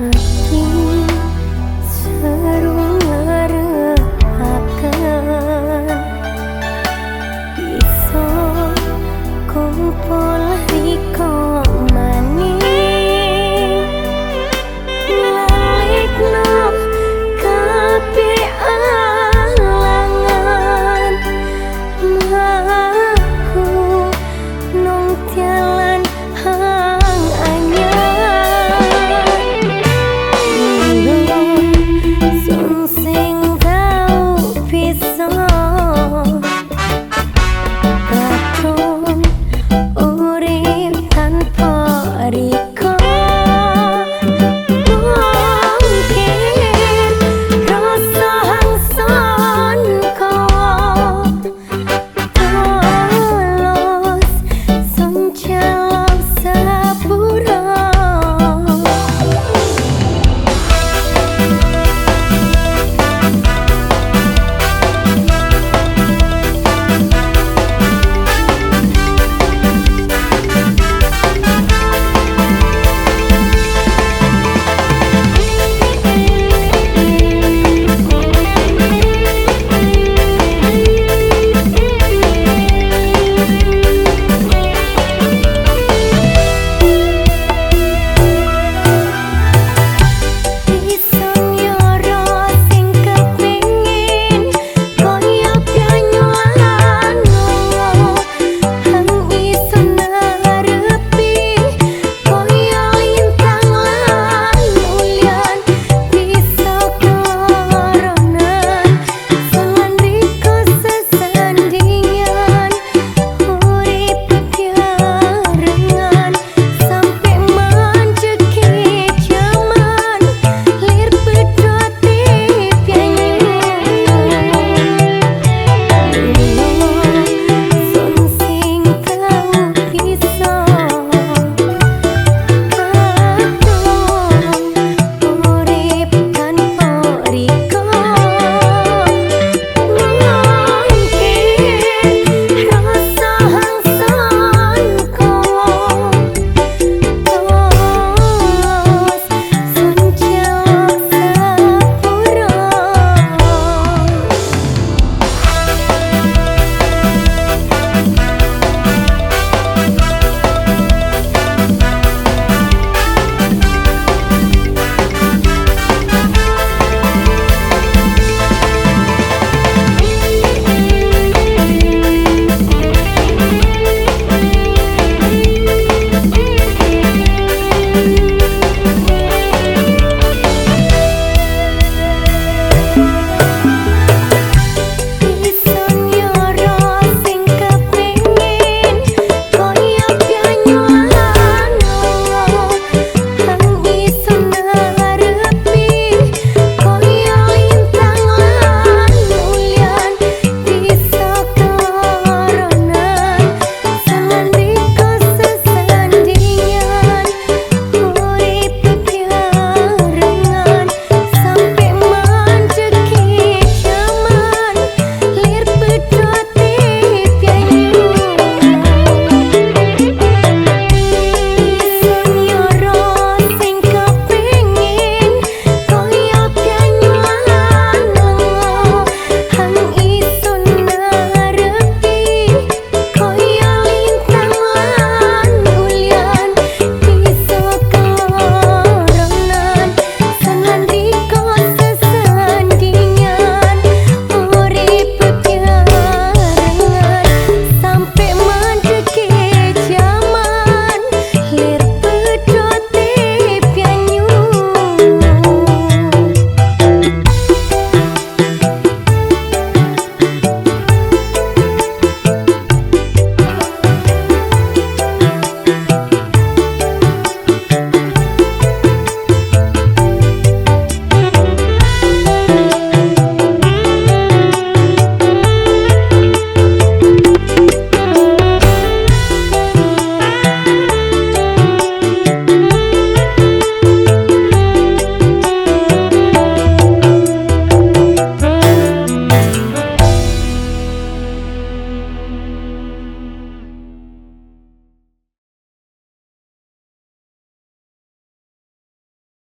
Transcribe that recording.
her.